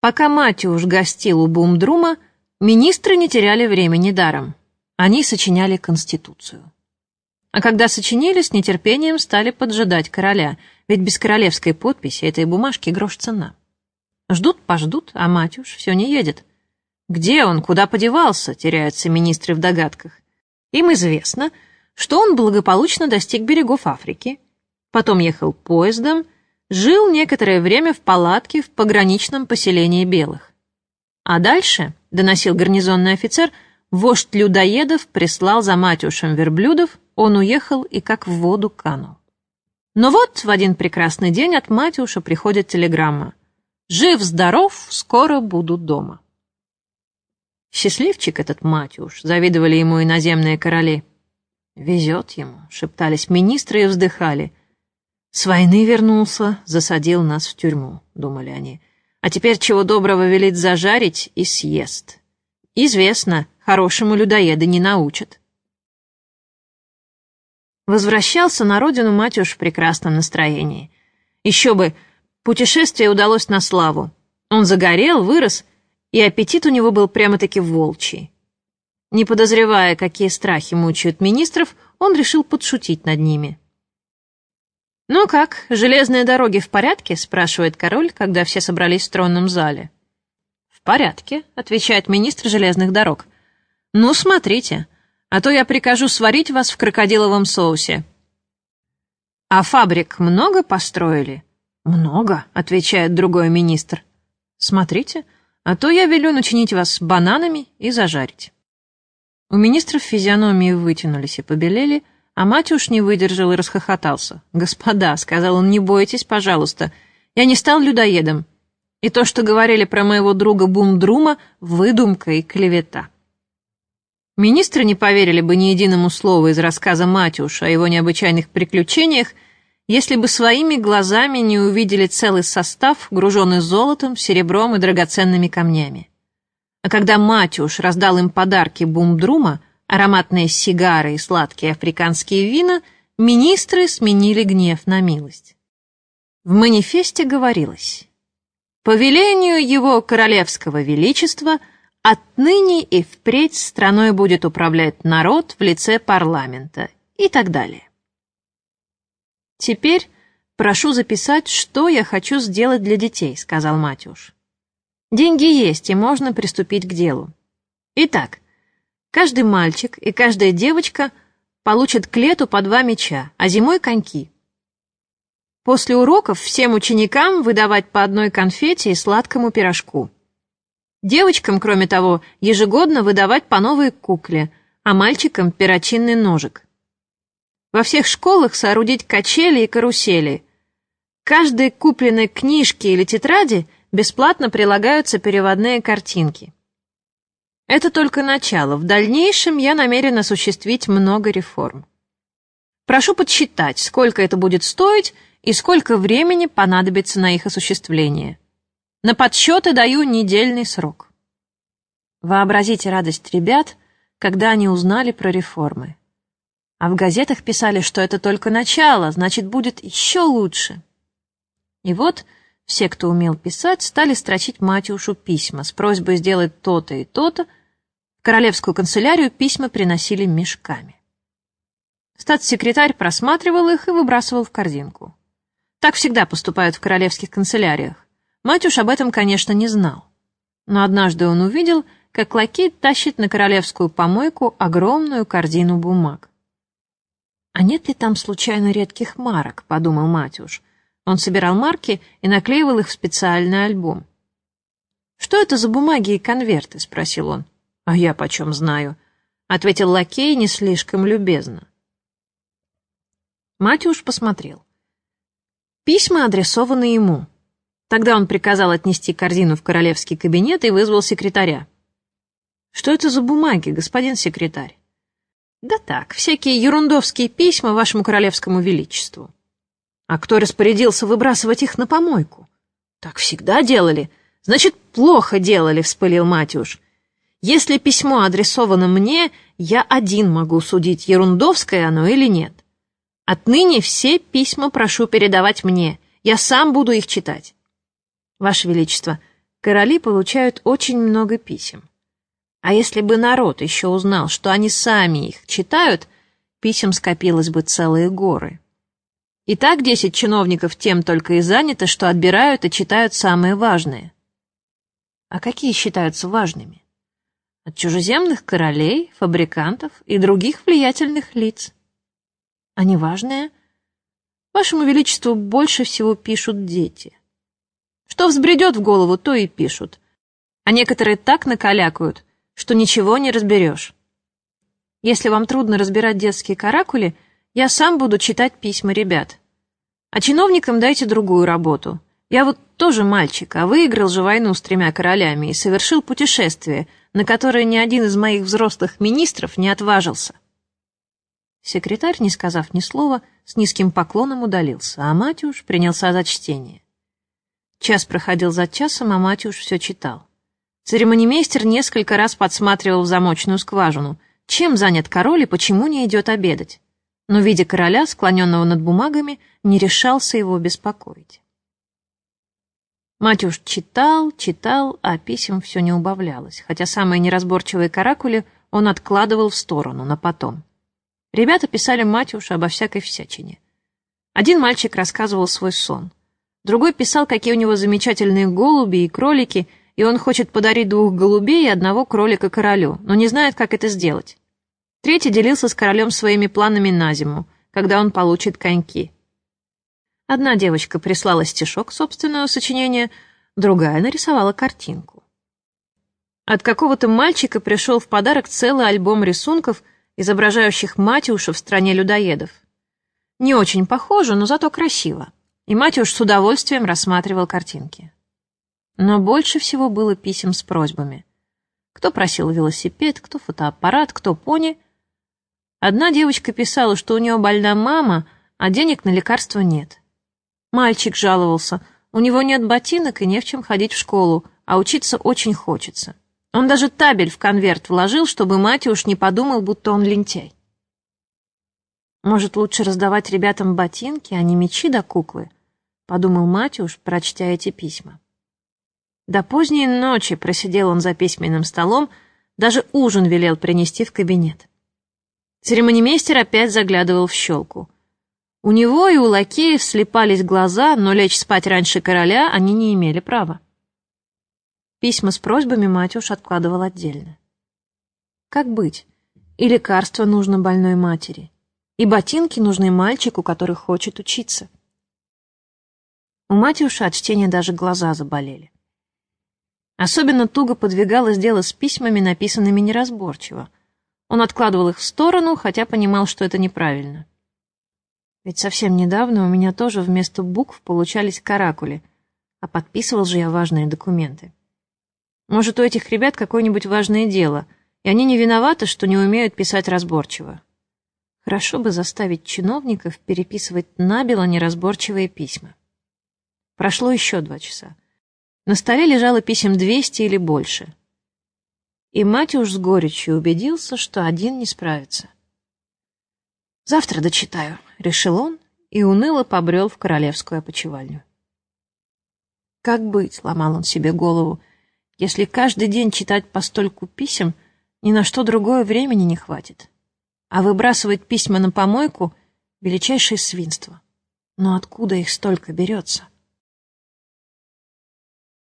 Пока Матюш гостил у Бумдрума, министры не теряли времени даром. Они сочиняли Конституцию. А когда сочинили, с нетерпением стали поджидать короля, ведь без королевской подписи этой бумажки грош цена. Ждут-пождут, а Матюш все не едет. Где он, куда подевался, теряются министры в догадках. Им известно, что он благополучно достиг берегов Африки, потом ехал поездом, жил некоторое время в палатке в пограничном поселении белых. А дальше, доносил гарнизонный офицер, вождь людоедов прислал за Матюшем верблюдов, он уехал и как в воду канул. Но вот в один прекрасный день от Матюша приходит телеграмма. «Жив-здоров, скоро буду дома». Счастливчик этот Матюш, завидовали ему иноземные короли. «Везет ему», — шептались министры и вздыхали. «С войны вернулся, засадил нас в тюрьму», — думали они. «А теперь чего доброго велит зажарить и съест». Известно, хорошему людоеда не научат. Возвращался на родину Матюш в прекрасном настроении. Еще бы, путешествие удалось на славу. Он загорел, вырос, и аппетит у него был прямо-таки волчий. Не подозревая, какие страхи мучают министров, он решил подшутить над ними. «Ну как, железные дороги в порядке?» — спрашивает король, когда все собрались в тронном зале. «В порядке», — отвечает министр железных дорог. «Ну, смотрите, а то я прикажу сварить вас в крокодиловом соусе». «А фабрик много построили?» «Много», — отвечает другой министр. «Смотрите, а то я велю начинить вас бананами и зажарить». У министров физиономии вытянулись и побелели, — а мать уж не выдержал и расхохотался. «Господа», — сказал он, — «не бойтесь, пожалуйста. Я не стал людоедом. И то, что говорили про моего друга Бумдрума, выдумка и клевета». Министры не поверили бы ни единому слову из рассказа Матюша о его необычайных приключениях, если бы своими глазами не увидели целый состав, груженный золотом, серебром и драгоценными камнями. А когда Матюш раздал им подарки Бумдрума, ароматные сигары и сладкие африканские вина, министры сменили гнев на милость. В манифесте говорилось «По велению его королевского величества отныне и впредь страной будет управлять народ в лице парламента» и так далее. «Теперь прошу записать, что я хочу сделать для детей», — сказал Матюш. «Деньги есть, и можно приступить к делу. Итак, Каждый мальчик и каждая девочка получат к лету по два мяча, а зимой коньки. После уроков всем ученикам выдавать по одной конфете и сладкому пирожку. Девочкам, кроме того, ежегодно выдавать по новой кукле, а мальчикам перочинный ножик. Во всех школах соорудить качели и карусели. Каждой купленной книжке или тетради бесплатно прилагаются переводные картинки. Это только начало. В дальнейшем я намерен осуществить много реформ. Прошу подсчитать, сколько это будет стоить и сколько времени понадобится на их осуществление. На подсчеты даю недельный срок. Вообразите радость ребят, когда они узнали про реформы. А в газетах писали, что это только начало, значит, будет еще лучше. И вот все, кто умел писать, стали строчить Матюшу письма с просьбой сделать то-то и то-то, королевскую канцелярию письма приносили мешками. Статс-секретарь просматривал их и выбрасывал в корзинку. Так всегда поступают в королевских канцеляриях. Матюш об этом, конечно, не знал. Но однажды он увидел, как лакей тащит на королевскую помойку огромную корзину бумаг. «А нет ли там случайно редких марок?» — подумал Матюш. Он собирал марки и наклеивал их в специальный альбом. «Что это за бумаги и конверты?» — спросил он. «А я почем знаю?» — ответил лакей не слишком любезно. Матюш посмотрел. Письма адресованы ему. Тогда он приказал отнести корзину в королевский кабинет и вызвал секретаря. «Что это за бумаги, господин секретарь?» «Да так, всякие ерундовские письма вашему королевскому величеству». «А кто распорядился выбрасывать их на помойку?» «Так всегда делали. Значит, плохо делали», — вспылил Матюш. Если письмо адресовано мне, я один могу судить, ерундовское оно или нет. Отныне все письма прошу передавать мне. Я сам буду их читать. Ваше Величество, короли получают очень много писем. А если бы народ еще узнал, что они сами их читают, писем скопилось бы целые горы. И так десять чиновников тем только и заняты, что отбирают и читают самые важные. А какие считаются важными? От чужеземных королей, фабрикантов и других влиятельных лиц. А неважные? Вашему Величеству больше всего пишут дети. Что взбредет в голову, то и пишут. А некоторые так накалякают, что ничего не разберешь. Если вам трудно разбирать детские каракули, я сам буду читать письма ребят. А чиновникам дайте другую работу. Я вот тоже мальчик, а выиграл же войну с тремя королями и совершил путешествие, на которое ни один из моих взрослых министров не отважился. Секретарь, не сказав ни слова, с низким поклоном удалился, а Матюш принялся за чтение. Час проходил за часом, а Матюш все читал. Церемонимейстер несколько раз подсматривал в замочную скважину, чем занят король и почему не идет обедать. Но, видя короля, склоненного над бумагами, не решался его беспокоить. Матюш читал, читал, а писем все не убавлялось, хотя самые неразборчивые каракули он откладывал в сторону, на потом. Ребята писали Матюшу обо всякой всячине. Один мальчик рассказывал свой сон. Другой писал, какие у него замечательные голуби и кролики, и он хочет подарить двух голубей и одного кролика королю, но не знает, как это сделать. Третий делился с королем своими планами на зиму, когда он получит коньки. Одна девочка прислала стишок собственного сочинения, другая нарисовала картинку. От какого-то мальчика пришел в подарок целый альбом рисунков, изображающих Матюша в стране людоедов. Не очень похоже, но зато красиво. И Матюш с удовольствием рассматривал картинки. Но больше всего было писем с просьбами. Кто просил велосипед, кто фотоаппарат, кто пони. Одна девочка писала, что у нее больна мама, а денег на лекарства нет. Мальчик жаловался, у него нет ботинок и не в чем ходить в школу, а учиться очень хочется. Он даже табель в конверт вложил, чтобы мать уж не подумал, будто он лентяй. Может, лучше раздавать ребятам ботинки, а не мечи да куклы, подумал Матюш, прочтя эти письма. До поздней ночи просидел он за письменным столом, даже ужин велел принести в кабинет. Церемонимейстер опять заглядывал в щелку. У него и у лакеев слепались глаза, но лечь спать раньше короля они не имели права. Письма с просьбами Матюш откладывал отдельно. Как быть? И лекарство нужно больной матери, и ботинки нужны мальчику, который хочет учиться. У Матюша от чтения даже глаза заболели. Особенно туго подвигалось дело с письмами, написанными неразборчиво. Он откладывал их в сторону, хотя понимал, что это неправильно. Ведь совсем недавно у меня тоже вместо букв получались каракули, а подписывал же я важные документы. Может, у этих ребят какое-нибудь важное дело, и они не виноваты, что не умеют писать разборчиво. Хорошо бы заставить чиновников переписывать набело неразборчивые письма. Прошло еще два часа. На столе лежало писем двести или больше. И мать уж с горечью убедился, что один не справится. «Завтра дочитаю», — решил он и уныло побрел в королевскую опочивальню. «Как быть?» — ломал он себе голову. «Если каждый день читать по стольку писем, ни на что другое времени не хватит. А выбрасывать письма на помойку — величайшее свинство. Но откуда их столько берется?»